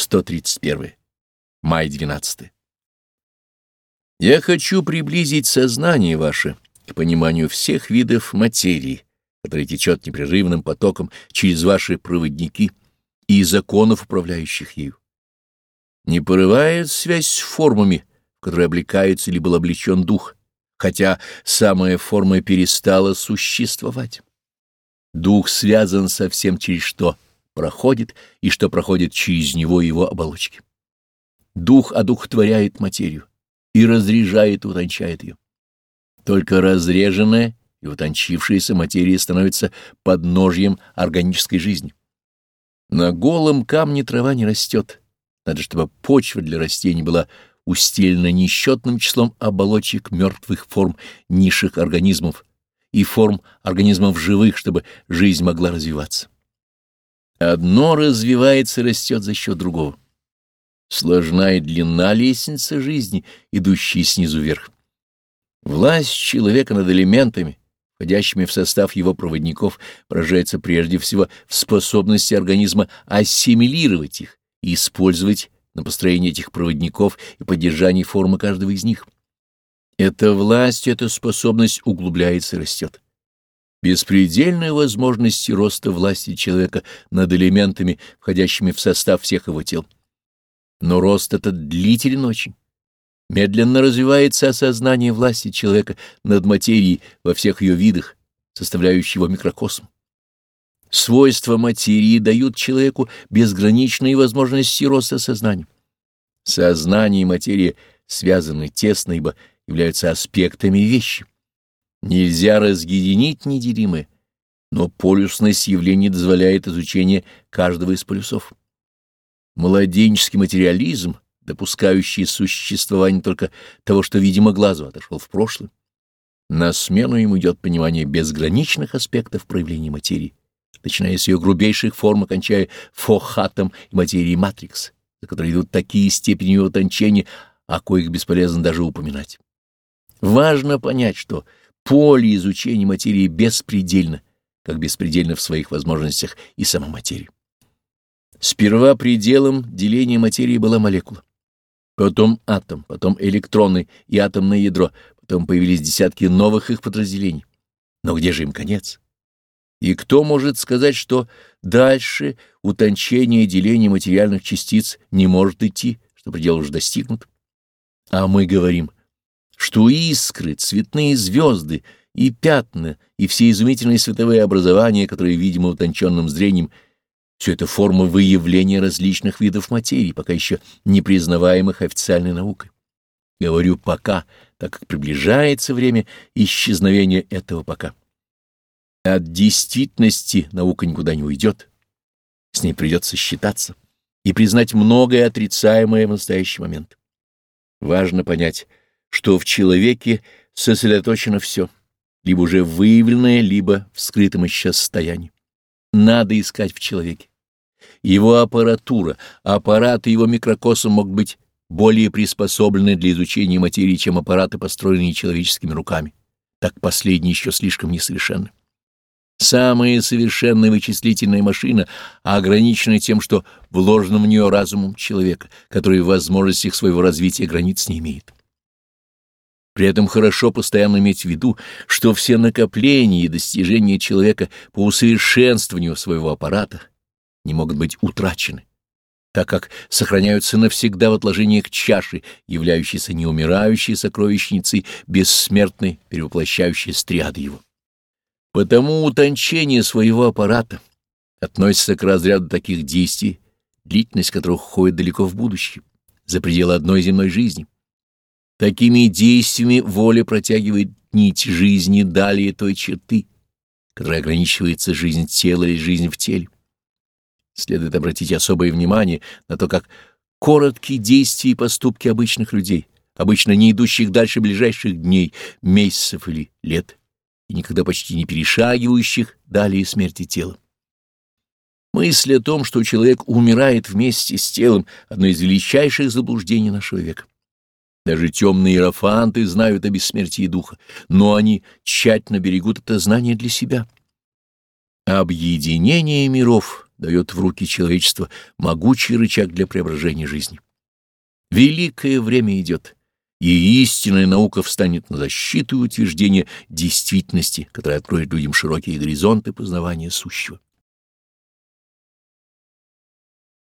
131. Май 12. Я хочу приблизить сознание ваше к пониманию всех видов материи, которая течет непрерывным потоком через ваши проводники и законов, управляющих ею. Не порывает связь с формами, в которые облекается или был облечен дух, хотя самая форма перестала существовать. Дух связан со всем, через что проходит и что проходит через него его оболочки. Дух одухотворяет материю и разряжает и утончает ее. Только разреженная и утончившаяся материя становится подножьем органической жизни. На голом камне трава не растет. Надо, чтобы почва для растений была устелена несчетным числом оболочек мертвых форм низших организмов и форм организмов живых, чтобы жизнь могла развиваться. Одно развивается и растет за счет другого. Сложна и длинна лестница жизни, идущая снизу вверх. Власть человека над элементами, входящими в состав его проводников, выражается прежде всего в способности организма ассимилировать их и использовать на построение этих проводников и поддержание формы каждого из них. Эта власть, эта способность углубляется и растет. Беспредельные возможности роста власти человека над элементами, входящими в состав всех его тел. Но рост этот длителен очень. Медленно развивается осознание власти человека над материей во всех ее видах, составляющего микрокосм. Свойства материи дают человеку безграничные возможности роста сознания. Сознание и материя связаны тесно, ибо являются аспектами вещи. Нельзя разъединить неделимое, но полюсность явлений дозволяет изучение каждого из полюсов. Младенческий материализм, допускающий существование только того, что видимо глазу, отошел в прошлое. На смену ему идет понимание безграничных аспектов проявления материи, начиная с ее грубейших форм, окончая фохатом и материей матрикс, за которые идут такие степени утончения, о коих бесполезно даже упоминать. Важно понять, что поле изучения материи беспредельно, как беспредельно в своих возможностях и сама материя. Сперва пределом деления материи была молекула, потом атом, потом электроны и атомное ядро, потом появились десятки новых их подразделений. Но где же им конец? И кто может сказать, что дальше утончение и деление материальных частиц не может идти, что предел уже достигнут? А мы говорим, что искры, цветные звезды и пятна, и все изумительные световые образования, которые видимо утонченным зрением — все это форма выявления различных видов материи, пока еще не признаваемых официальной наукой. Говорю «пока», так как приближается время исчезновения этого «пока». От действительности наука никуда не уйдет. С ней придется считаться и признать многое отрицаемое в настоящий момент. Важно понять, что в человеке сосредоточено все, либо уже выявленное, либо в скрытом еще состоянии. Надо искать в человеке. Его аппаратура, аппараты его микрокосм могут быть более приспособлены для изучения материи, чем аппараты, построенные человеческими руками. Так последние еще слишком несовершенны. Самая совершенная вычислительная машина ограничена тем, что вложено в нее разумом человека, который в возможностях своего развития границ не имеет. При этом хорошо постоянно иметь в виду, что все накопления и достижения человека по усовершенствованию своего аппарата не могут быть утрачены, так как сохраняются навсегда в отложениях чаши, являющейся неумирающей сокровищницей бессмертной, перевоплощающей стриады его. Потому утончение своего аппарата относится к разряду таких действий, длительность которых уходит далеко в будущее, за пределы одной земной жизни. Такими действиями воля протягивает нить жизни далее той черты, которая ограничивается жизнь тела или жизнь в теле. Следует обратить особое внимание на то, как короткие действия и поступки обычных людей, обычно не идущих дальше ближайших дней, месяцев или лет, и никогда почти не перешагивающих далее смерти тела. Мысль о том, что человек умирает вместе с телом, одно из величайших заблуждений нашего века. Даже темные иерофанты знают о бессмертии духа, но они тщательно берегут это знание для себя. Объединение миров дает в руки человечества могучий рычаг для преображения жизни. Великое время идет, и истинная наука встанет на защиту и утверждение действительности, которая откроет людям широкие горизонты познавания сущего.